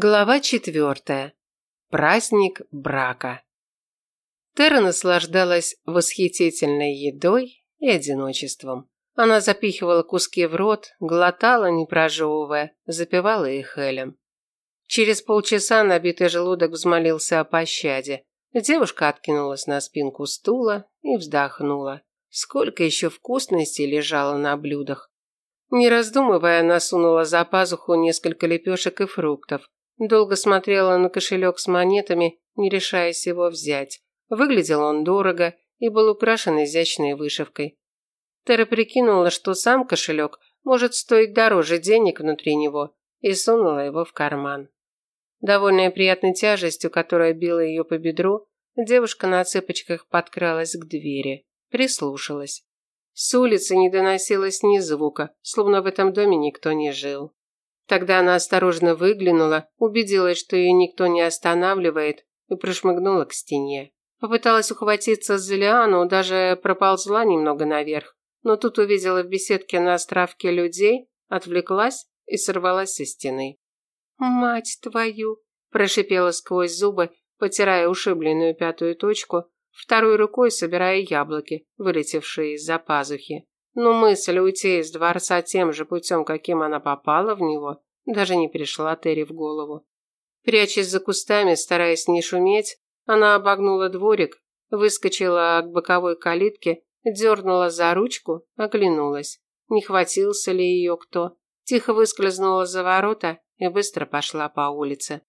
Глава четвертая. Праздник брака. Тера наслаждалась восхитительной едой и одиночеством. Она запихивала куски в рот, глотала, не прожевывая, запивала их Элем. Через полчаса набитый желудок взмолился о пощаде. Девушка откинулась на спинку стула и вздохнула. Сколько еще вкусностей лежало на блюдах. Не раздумывая, она сунула за пазуху несколько лепешек и фруктов. Долго смотрела на кошелек с монетами, не решаясь его взять. Выглядел он дорого и был украшен изящной вышивкой. Тера прикинула, что сам кошелек может стоить дороже денег внутри него, и сунула его в карман. Довольная приятной тяжестью, которая била ее по бедру, девушка на цыпочках подкралась к двери, прислушалась. С улицы не доносилось ни звука, словно в этом доме никто не жил. Тогда она осторожно выглянула, убедилась, что ее никто не останавливает, и прошмыгнула к стене. Попыталась ухватиться за лиану, даже проползла немного наверх, но тут увидела в беседке на островке людей, отвлеклась и сорвалась со стены. «Мать твою!» – прошипела сквозь зубы, потирая ушибленную пятую точку, второй рукой собирая яблоки, вылетевшие из-за пазухи. Но мысль уйти из дворца тем же путем, каким она попала в него, даже не пришла Терри в голову. Прячась за кустами, стараясь не шуметь, она обогнула дворик, выскочила к боковой калитке, дернула за ручку, оглянулась. Не хватился ли ее кто? Тихо выскользнула за ворота и быстро пошла по улице.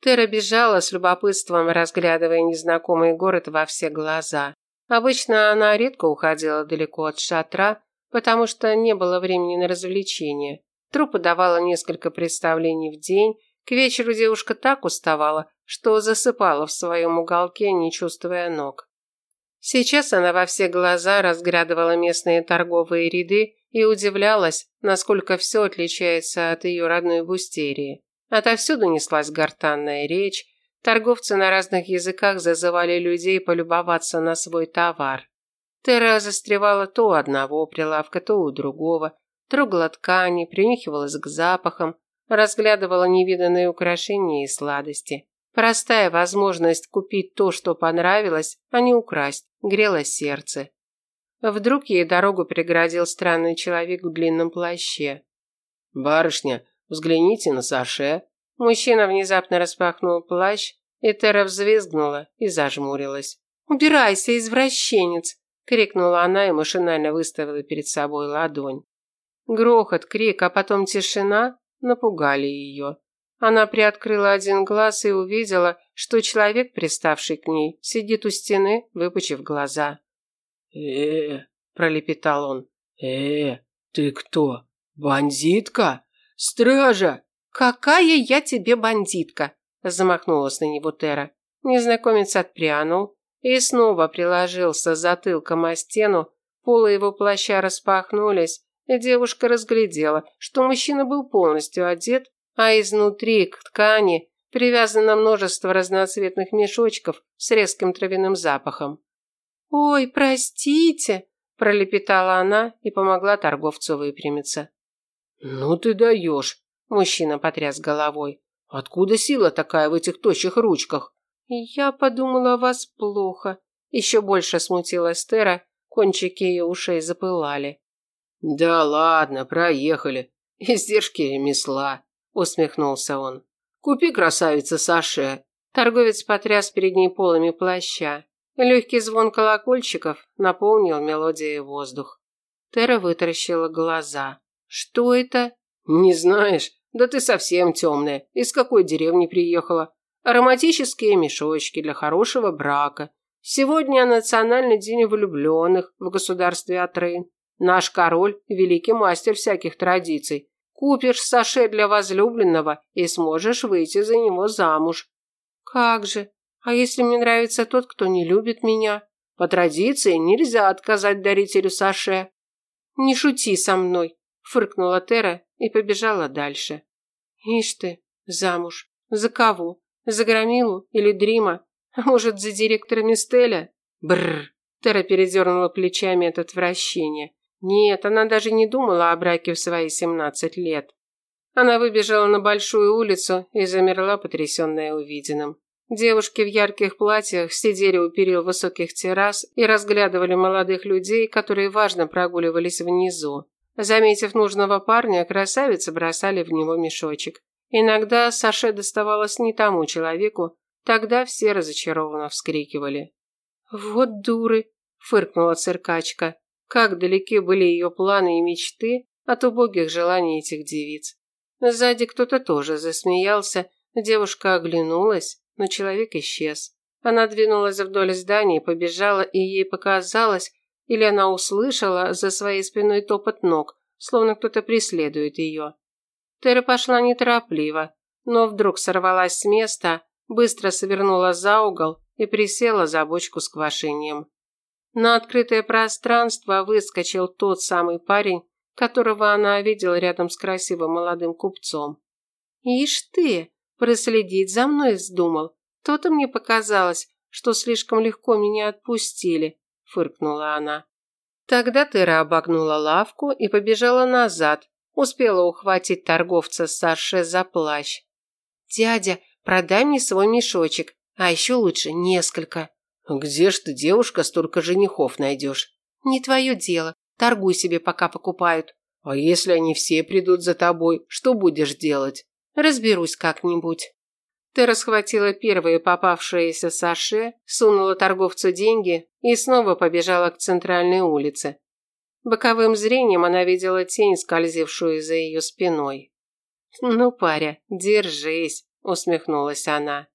Тера бежала с любопытством, разглядывая незнакомый город во все глаза. Обычно она редко уходила далеко от шатра, потому что не было времени на развлечения. Труппа давала несколько представлений в день. К вечеру девушка так уставала, что засыпала в своем уголке, не чувствуя ног. Сейчас она во все глаза разглядывала местные торговые ряды и удивлялась, насколько все отличается от ее родной Бустерии. Отовсюду неслась гортанная речь, Торговцы на разных языках зазывали людей полюбоваться на свой товар. Тера застревала то у одного прилавка, то у другого, трогала ткани, принюхивалась к запахам, разглядывала невиданные украшения и сладости. Простая возможность купить то, что понравилось, а не украсть, грела сердце. Вдруг ей дорогу преградил странный человек в длинном плаще. «Барышня, взгляните на Саше», Мужчина внезапно распахнул плащ, и Тера взвизгнула и зажмурилась. «Убирайся, извращенец!» – крикнула она и машинально выставила перед собой ладонь. Грохот, крик, а потом тишина напугали ее. Она приоткрыла один глаз и увидела, что человек, приставший к ней, сидит у стены, выпучив глаза. э пролепетал он. «Э, ты кто? Бандитка? Стража? «Какая я тебе бандитка!» – замахнулась на него Тера. Незнакомец отпрянул и снова приложился затылком о стену, полы его плаща распахнулись, и девушка разглядела, что мужчина был полностью одет, а изнутри к ткани привязано множество разноцветных мешочков с резким травяным запахом. «Ой, простите!» – пролепетала она и помогла торговцу выпрямиться. «Ну ты даешь!» Мужчина потряс головой. Откуда сила такая в этих тощих ручках? Я подумала о вас плохо. Еще больше смутилась Тера, кончики ее ушей запылали. Да ладно, проехали. Издержки ремесла, усмехнулся он. Купи, красавица, Саше. Торговец потряс перед ней полами плаща. Легкий звон колокольчиков наполнил мелодией воздух. Тера вытаращила глаза. Что это? Не знаешь? Да ты совсем темная. Из какой деревни приехала? Ароматические мешочки для хорошего брака. Сегодня национальный день влюбленных в государстве Атрейн. Наш король – великий мастер всяких традиций. Купишь саше для возлюбленного и сможешь выйти за него замуж. Как же? А если мне нравится тот, кто не любит меня? По традиции нельзя отказать дарителю саше. Не шути со мной, фыркнула Тера и побежала дальше. Ишь ты, замуж. За кого? За Громилу или Дрима? А может, за директора Мистеля? Бррр. Тера передернула плечами от отвращения. Нет, она даже не думала о браке в свои семнадцать лет. Она выбежала на большую улицу и замерла, потрясенная увиденным. Девушки в ярких платьях сидели у перил высоких террас и разглядывали молодых людей, которые важно прогуливались внизу. Заметив нужного парня, красавицы бросали в него мешочек. Иногда Саше доставалось не тому человеку, тогда все разочарованно вскрикивали. «Вот дуры!» – фыркнула циркачка. Как далеки были ее планы и мечты от убогих желаний этих девиц. Сзади кто-то тоже засмеялся, девушка оглянулась, но человек исчез. Она двинулась вдоль здания, побежала, и ей показалось, или она услышала за своей спиной топот ног, словно кто-то преследует ее. Тера пошла неторопливо, но вдруг сорвалась с места, быстро свернула за угол и присела за бочку с квашением. На открытое пространство выскочил тот самый парень, которого она видела рядом с красивым молодым купцом. «Ишь ты, проследить за мной вздумал. То-то мне показалось, что слишком легко меня отпустили», – фыркнула она. Тогда Тера обогнула лавку и побежала назад, успела ухватить торговца Саше за плащ. «Дядя, продай мне свой мешочек, а еще лучше несколько». «Где ж ты, девушка, столько женихов найдешь?» «Не твое дело. Торгуй себе, пока покупают. А если они все придут за тобой, что будешь делать? Разберусь как-нибудь. Ты расхватила первые попавшиеся саше, сунула торговцу деньги и снова побежала к центральной улице. Боковым зрением она видела тень, скользившую за ее спиной. «Ну, паря, держись», – усмехнулась она.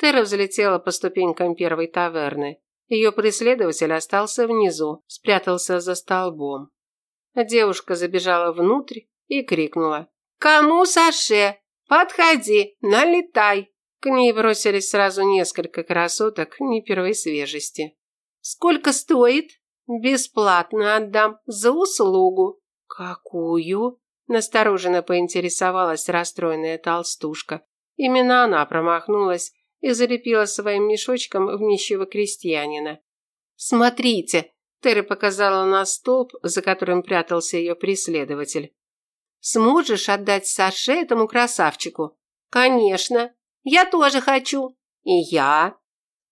Тера взлетела по ступенькам первой таверны. Ее преследователь остался внизу, спрятался за столбом. Девушка забежала внутрь и крикнула. «Кому Саше? Подходи, налетай!» К ней бросились сразу несколько красоток не первой свежести. «Сколько стоит?» «Бесплатно отдам, за услугу». «Какую?» Настороженно поинтересовалась расстроенная толстушка. Именно она промахнулась и залепила своим мешочком в нищего крестьянина. «Смотрите!» – Терри показала на столб, за которым прятался ее преследователь. «Сможешь отдать Саше этому красавчику?» «Конечно! Я тоже хочу!» «И я!»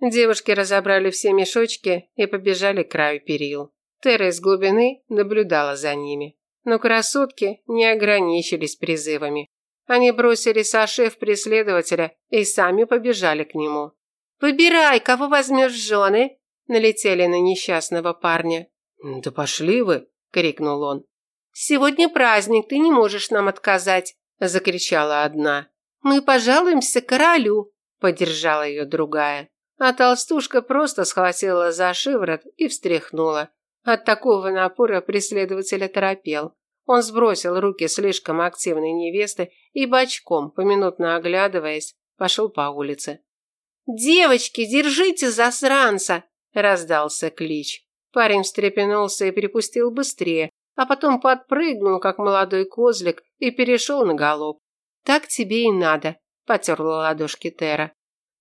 Девушки разобрали все мешочки и побежали к краю перил. Терра из глубины наблюдала за ними. Но красотки не ограничились призывами. Они бросили Саше в преследователя и сами побежали к нему. «Выбирай, кого возьмешь в жены!» Налетели на несчастного парня. «Да пошли вы!» – крикнул он. «Сегодня праздник, ты не можешь нам отказать!» – закричала одна. «Мы пожалуемся королю!» – поддержала ее другая. А толстушка просто схватила за шиворот и встряхнула. От такого напора преследователь оторопел. Он сбросил руки слишком активной невесты и бочком, поминутно оглядываясь, пошел по улице. «Девочки, держите засранца!» – раздался клич. Парень встрепенулся и перепустил быстрее, а потом подпрыгнул, как молодой козлик, и перешел на галоп. «Так тебе и надо», – потерла ладошки Тера.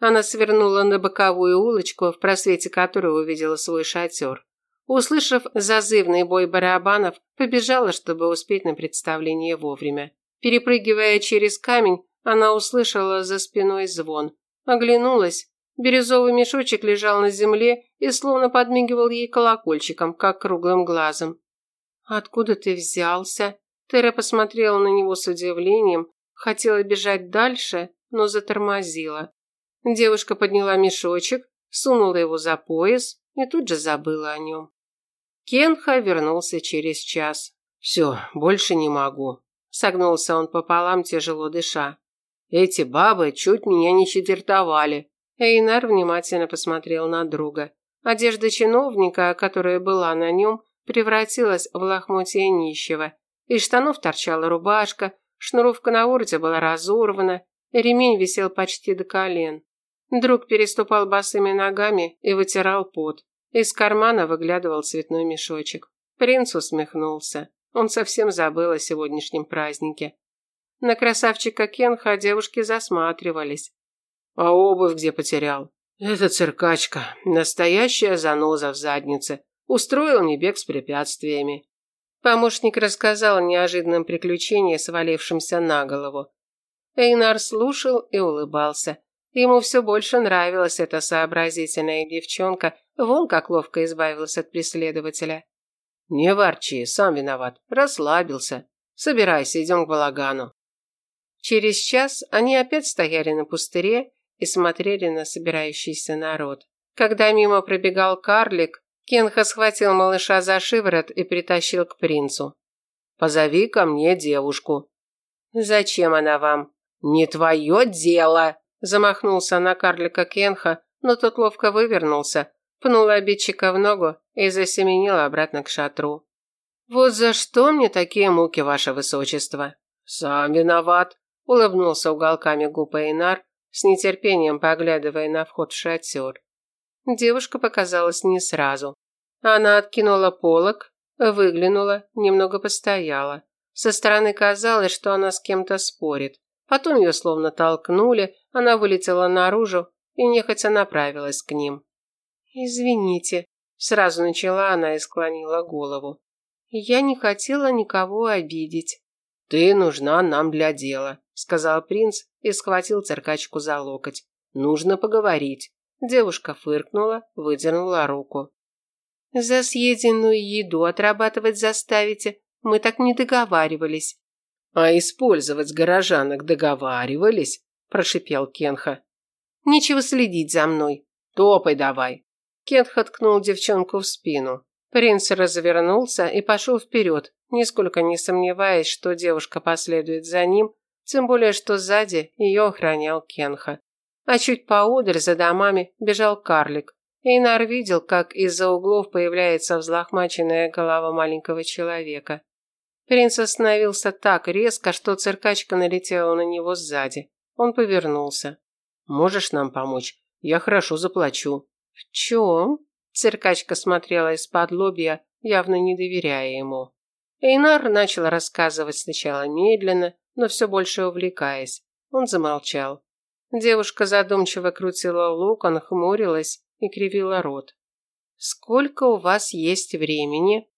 Она свернула на боковую улочку, в просвете которой увидела свой шатер. Услышав зазывный бой барабанов, побежала, чтобы успеть на представление вовремя. Перепрыгивая через камень, она услышала за спиной звон. Оглянулась. Бирюзовый мешочек лежал на земле и словно подмигивал ей колокольчиком, как круглым глазом. «Откуда ты взялся?» Тера посмотрела на него с удивлением, хотела бежать дальше, но затормозила. Девушка подняла мешочек, сунула его за пояс и тут же забыла о нем. Кенха вернулся через час. «Все, больше не могу», – согнулся он пополам, тяжело дыша. «Эти бабы чуть меня не четвертовали». Эйнар внимательно посмотрел на друга. Одежда чиновника, которая была на нем, превратилась в лохмотье нищего. Из штанов торчала рубашка, шнуровка на ворте была разорвана, ремень висел почти до колен. Друг переступал босыми ногами и вытирал пот. Из кармана выглядывал цветной мешочек. Принц усмехнулся. Он совсем забыл о сегодняшнем празднике. На красавчика Кенха девушки засматривались. А обувь где потерял? Это циркачка. Настоящая заноза в заднице. Устроил мне бег с препятствиями. Помощник рассказал о неожиданном приключении, свалившемся на голову. Эйнар слушал и улыбался. Ему все больше нравилась эта сообразительная девчонка, вон как ловко избавилась от преследователя. «Не ворчи, сам виноват, расслабился. Собирайся, идем к балагану». Через час они опять стояли на пустыре и смотрели на собирающийся народ. Когда мимо пробегал карлик, Кенха схватил малыша за шиворот и притащил к принцу. «Позови ко мне девушку». «Зачем она вам?» «Не твое дело!» Замахнулся на карлика Кенха, но тот ловко вывернулся, пнул обидчика в ногу и засеменил обратно к шатру. «Вот за что мне такие муки, ваше высочество?» «Сам виноват», – улыбнулся уголками губ Эйнар, с нетерпением поглядывая на вход в шатер. Девушка показалась не сразу. Она откинула полог, выглянула, немного постояла. Со стороны казалось, что она с кем-то спорит. Потом ее словно толкнули, она вылетела наружу и нехотя направилась к ним. «Извините», – сразу начала она и склонила голову. «Я не хотела никого обидеть». «Ты нужна нам для дела», – сказал принц и схватил циркачку за локоть. «Нужно поговорить». Девушка фыркнула, выдернула руку. «За съеденную еду отрабатывать заставите? Мы так не договаривались». «А использовать горожанок договаривались?» – прошипел Кенха. «Нечего следить за мной. Топай давай». Кенха ткнул девчонку в спину. Принц развернулся и пошел вперед, нисколько не сомневаясь, что девушка последует за ним, тем более, что сзади ее охранял Кенха. А чуть поодаль за домами бежал карлик. Эйнар видел, как из-за углов появляется взлохмаченная голова маленького человека. Принц остановился так резко, что циркачка налетела на него сзади. Он повернулся. «Можешь нам помочь? Я хорошо заплачу». «В чем?» Циркачка смотрела из-под лобья, явно не доверяя ему. Эйнар начал рассказывать сначала медленно, но все больше увлекаясь. Он замолчал. Девушка задумчиво крутила локон, хмурилась и кривила рот. «Сколько у вас есть времени?»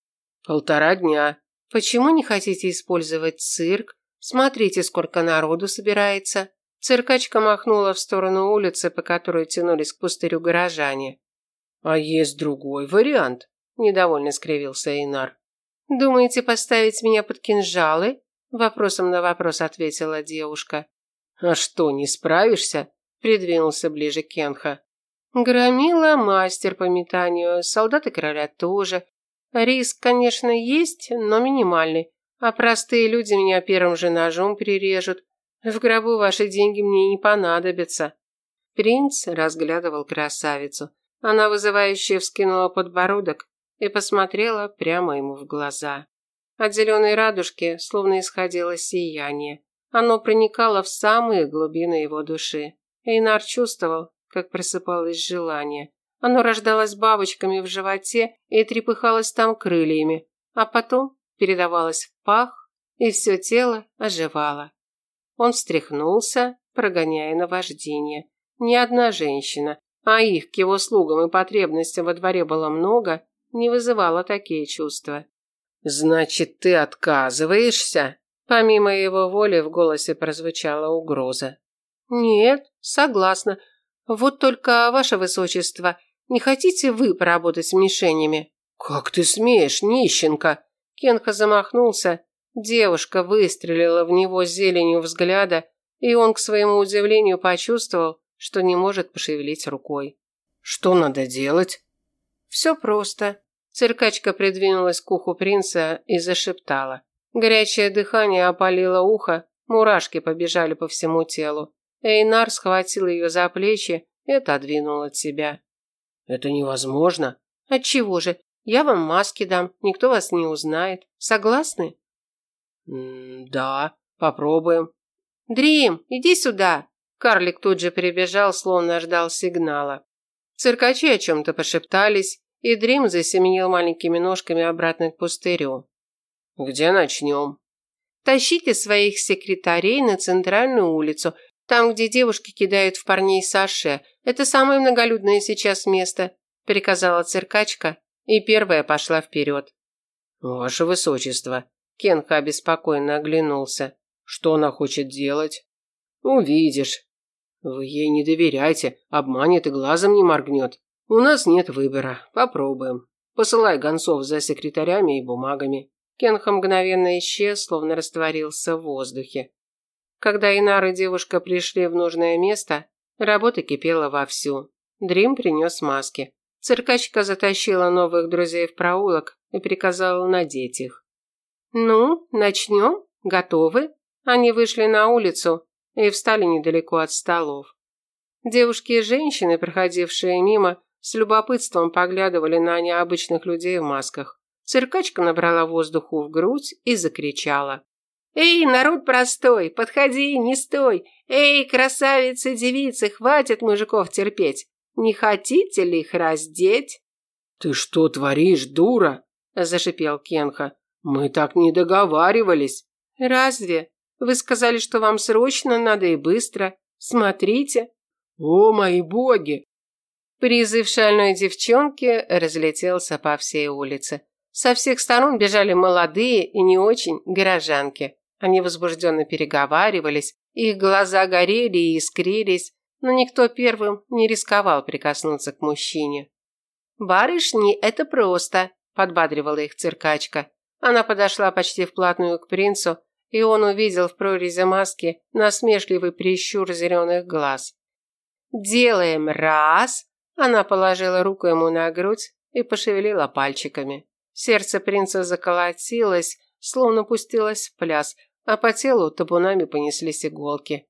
«Полтора дня», Почему не хотите использовать цирк? Смотрите, сколько народу собирается. Циркачка махнула в сторону улицы, по которой тянулись к пустырю горожане. А есть другой вариант, недовольно скривился Инар. Думаете поставить меня под кинжалы? Вопросом на вопрос ответила девушка. А что, не справишься? Придвинулся ближе Кенха. Громила мастер по метанию, солдаты короля тоже, Риск, конечно, есть, но минимальный. А простые люди меня первым же ножом перережут. В гробу ваши деньги мне не понадобятся. Принц разглядывал красавицу. Она вызывающе вскинула подбородок и посмотрела прямо ему в глаза. От зеленой радужки словно исходило сияние. Оно проникало в самые глубины его души. Эйнар чувствовал, как просыпалось желание. Оно рождалось бабочками в животе и трепыхалось там крыльями, а потом передавалось в пах, и все тело оживало. Он встряхнулся, прогоняя наваждение. Ни одна женщина, а их к его слугам и потребностям во дворе было много, не вызывала такие чувства. «Значит, ты отказываешься?» Помимо его воли в голосе прозвучала угроза. «Нет, согласна. Вот только, ваше высочество, не хотите вы поработать с мишенями?» «Как ты смеешь, нищенка!» Кенха замахнулся. Девушка выстрелила в него зеленью взгляда, и он, к своему удивлению, почувствовал, что не может пошевелить рукой. «Что надо делать?» «Все просто». Циркачка придвинулась к уху принца и зашептала. Горячее дыхание опалило ухо, мурашки побежали по всему телу. Эйнар схватил ее за плечи и отодвинул от себя. Это невозможно. Отчего же? Я вам маски дам, никто вас не узнает. Согласны? Да, попробуем. Дрим, иди сюда. Карлик тут же прибежал, словно ждал сигнала. Циркачи о чем-то пошептались, и Дрим засеменил маленькими ножками обратно к пустырю. «Где начнем?» «Тащите своих секретарей на центральную улицу, там, где девушки кидают в парней саше. Это самое многолюдное сейчас место», – приказала циркачка и первая пошла вперед. Ваше высочество, Кенха обеспокоенно оглянулся. Что она хочет делать? Увидишь. Вы ей не доверяйте, обманет и глазом не моргнет. У нас нет выбора. Попробуем. Посылай гонцов за секретарями и бумагами. Кенха мгновенно исчез, словно растворился в воздухе. Когда Инар и девушка пришли в нужное место, работа кипела вовсю. Дрим принес маски. Циркачка затащила новых друзей в проулок и приказала надеть их. «Ну, начнем? Готовы?» Они вышли на улицу и встали недалеко от столов. Девушки и женщины, проходившие мимо, с любопытством поглядывали на необычных людей в масках. Циркачка набрала воздуху в грудь и закричала. «Эй, народ простой, подходи, не стой! Эй, красавицы-девицы, хватит мужиков терпеть! Не хотите ли их раздеть?» «Ты что творишь, дура?» – зашипел Кенха. «Мы так не договаривались». «Разве? Вы сказали, что вам срочно надо и быстро. Смотрите». «О, мои боги!» Призыв шальной девчонки разлетелся по всей улице. Со всех сторон бежали молодые и не очень горожанки. Они возбужденно переговаривались, их глаза горели и искрились, но никто первым не рисковал прикоснуться к мужчине. «Барышни, это просто», – подбадривала их циркачка. Она подошла почти вплотную к принцу, и он увидел в прорези маски насмешливый прищур зеленых глаз. «Делаем раз!» Она положила руку ему на грудь и пошевелила пальчиками. Сердце принца заколотилось, словно пустилось в пляс, а по телу табунами понеслись иголки.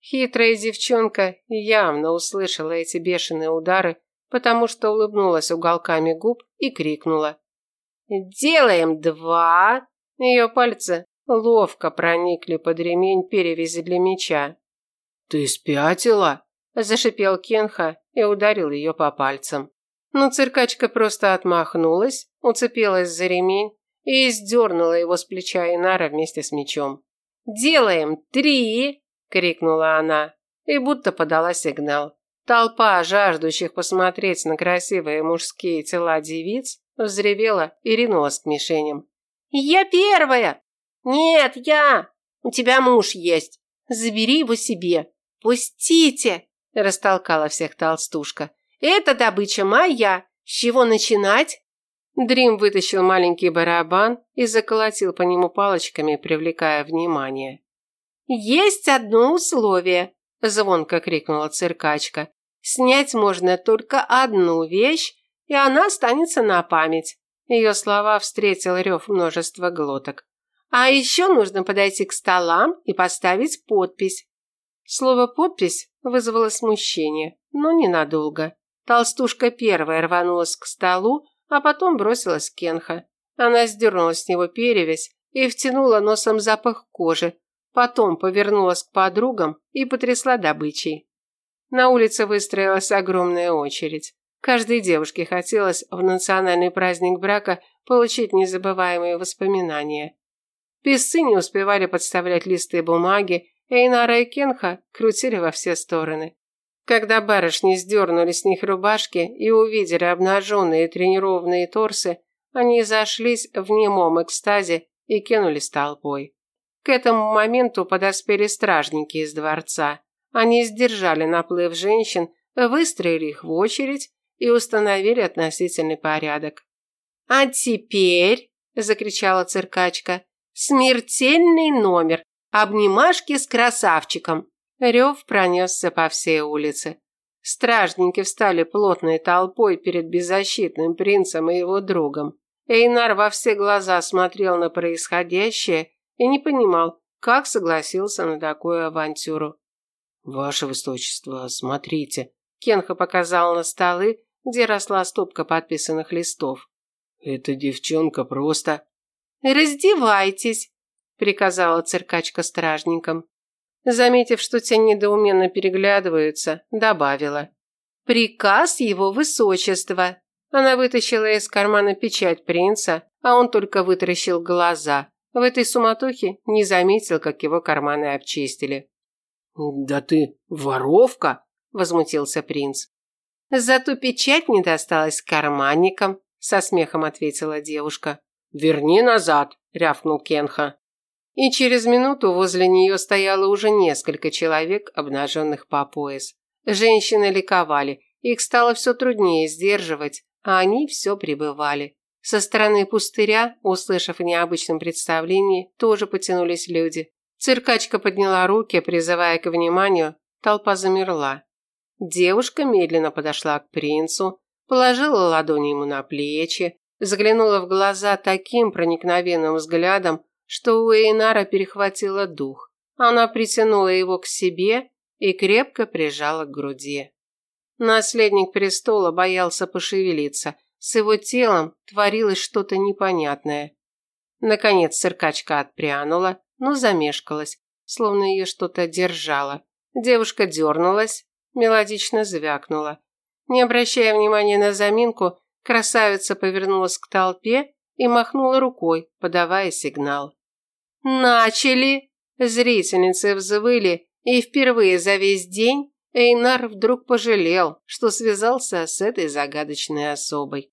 Хитрая девчонка явно услышала эти бешеные удары, потому что улыбнулась уголками губ и крикнула. «Делаем два!» Ее пальцы ловко проникли под ремень перевязи для меча. «Ты спятила?» – зашипел Кенха и ударил ее по пальцам. Но циркачка просто отмахнулась, уцепилась за ремень и сдернула его с плеча Инара вместе с мечом. «Делаем три!» – крикнула она и будто подала сигнал. Толпа жаждущих посмотреть на красивые мужские тела девиц взревела и ринулась к мишеням. «Я первая!» «Нет, я! У тебя муж есть. Забери его себе. Пустите!» – растолкала всех толстушка. «Это добыча моя. С чего начинать?» Дрим вытащил маленький барабан и заколотил по нему палочками, привлекая внимание. «Есть одно условие!» – звонко крикнула циркачка. «Снять можно только одну вещь, и она останется на память». Ее слова встретил рев множества глоток. «А еще нужно подойти к столам и поставить подпись». Слово «подпись» вызвало смущение, но ненадолго. Толстушка первая рванулась к столу, а потом бросилась к Кенха. Она сдернула с него перевязь и втянула носом запах кожи, потом повернулась к подругам и потрясла добычей. На улице выстроилась огромная очередь. Каждой девушке хотелось в национальный праздник брака получить незабываемые воспоминания. Песцы не успевали подставлять листы бумаги, Эйнара и Кенха крутили во все стороны. Когда барышни сдернули с них рубашки и увидели обнаженные тренированные торсы, они зашлись в немом экстазе и кинулись толпой. К этому моменту подоспели стражники из дворца. Они сдержали наплыв женщин, выстроили их в очередь и установили относительный порядок. «А теперь», – закричала циркачка, – «смертельный номер, обнимашки с красавчиком». Рев пронесся по всей улице. Стражники встали плотной толпой перед беззащитным принцем и его другом. Эйнар во все глаза смотрел на происходящее и не понимал, как согласился на такую авантюру. «Ваше высочество, смотрите!» Кенха показал на столы, где росла стопка подписанных листов. «Эта девчонка просто...» «Раздевайтесь!» – приказала циркачка стражникам. Заметив, что те недоуменно переглядываются, добавила. «Приказ его высочества!» Она вытащила из кармана печать принца, а он только вытаращил глаза. В этой суматохе не заметил, как его карманы обчистили. «Да ты воровка!» – возмутился принц. «Зато печать не досталась карманникам», – со смехом ответила девушка. «Верни назад», – рявкнул Кенха. И через минуту возле нее стояло уже несколько человек, обнаженных по пояс. Женщины ликовали, их стало все труднее сдерживать, а они все прибывали. Со стороны пустыря, услышав о необычном представлении, тоже потянулись люди. Циркачка подняла руки, призывая к вниманию, толпа замерла. Девушка медленно подошла к принцу, положила ладони ему на плечи, заглянула в глаза таким проникновенным взглядом, что у Эйнара перехватило дух. Она притянула его к себе и крепко прижала к груди. Наследник престола боялся пошевелиться. С его телом творилось что-то непонятное. Наконец циркачка отпрянула, но замешкалась, словно ее что-то держало. Девушка дернулась, мелодично звякнула. Не обращая внимания на заминку, красавица повернулась к толпе и махнула рукой, подавая сигнал. «Начали!» Зрительницы взвыли, и впервые за весь день Эйнар вдруг пожалел, что связался с этой загадочной особой.